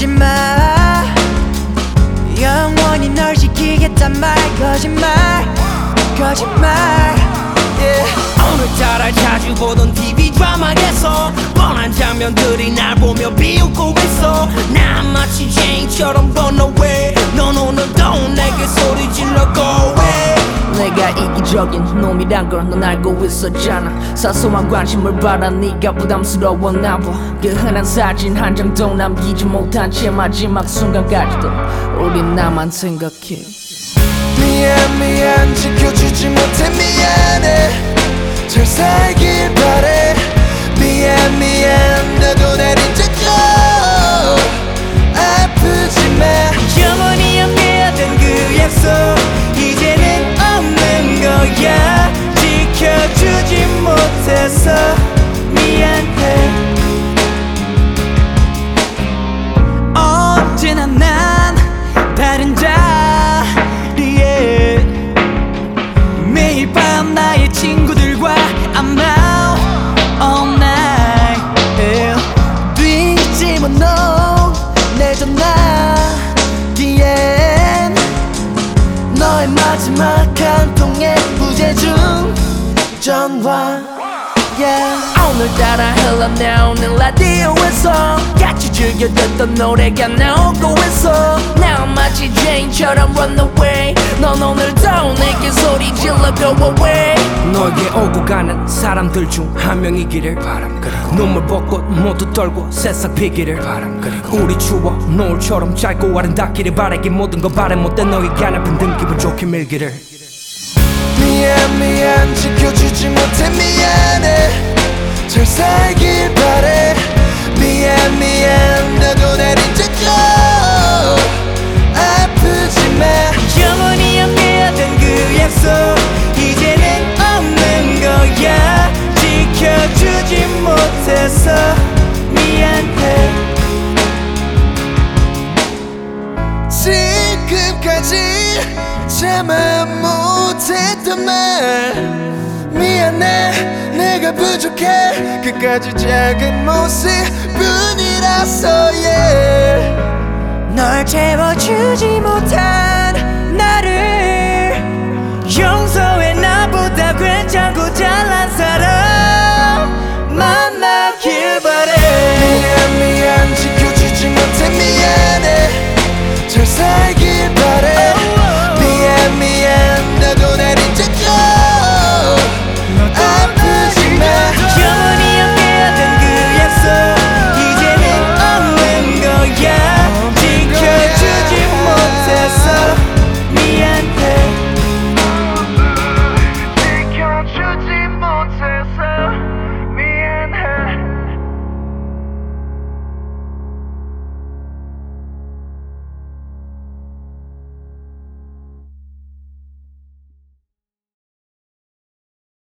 웃지마 영원히 널 지키겠단 말. 거짓말. 거짓말. Yeah. 오늘따라 자주 보던 TV 드라마에서 뻔한 장면들이 날 보며 비웃고 있어. 나 마치 제인처럼 내가 이기적인 놈이란 걸 넌 알고 있었잖아. 사소한 관심을 받아 네가 부담스러웠나 봐그 흔한 사진 한 장도 남기지 못한 채 마지막 순간까지도 우린 나만 생각해. 미안 미안 너의 마지막 한 통의 부재중 전화 yeah. 오늘따라 흘러나오는 라디오에서 즐겨 듣던 노래가 나오고 있어. 나 마치 제인처럼 runaway 넌 오늘도 내게 소리 질러 go away. 너에게 오고 가는 사람들 중 한 명이기를 바람 그리고 눈물 벚꽃 모두 떨고 새싹 피기를 바람 그리고 우리 추억 노을처럼 짧고 아름답기를 바라기 모든 걸 바래 못된 너에게 하나뿐 든 기분 좋게 밀기를. 미안 미안. 지켜주지 못해. 미안해. 잘 살길 바래. 미안 미안 못해서 미안해. 지금까지 참아 못했던 말. 미안해 내가 부족해. 끝까지 작은 모습뿐이라서 yeah. 널 채워주지 못한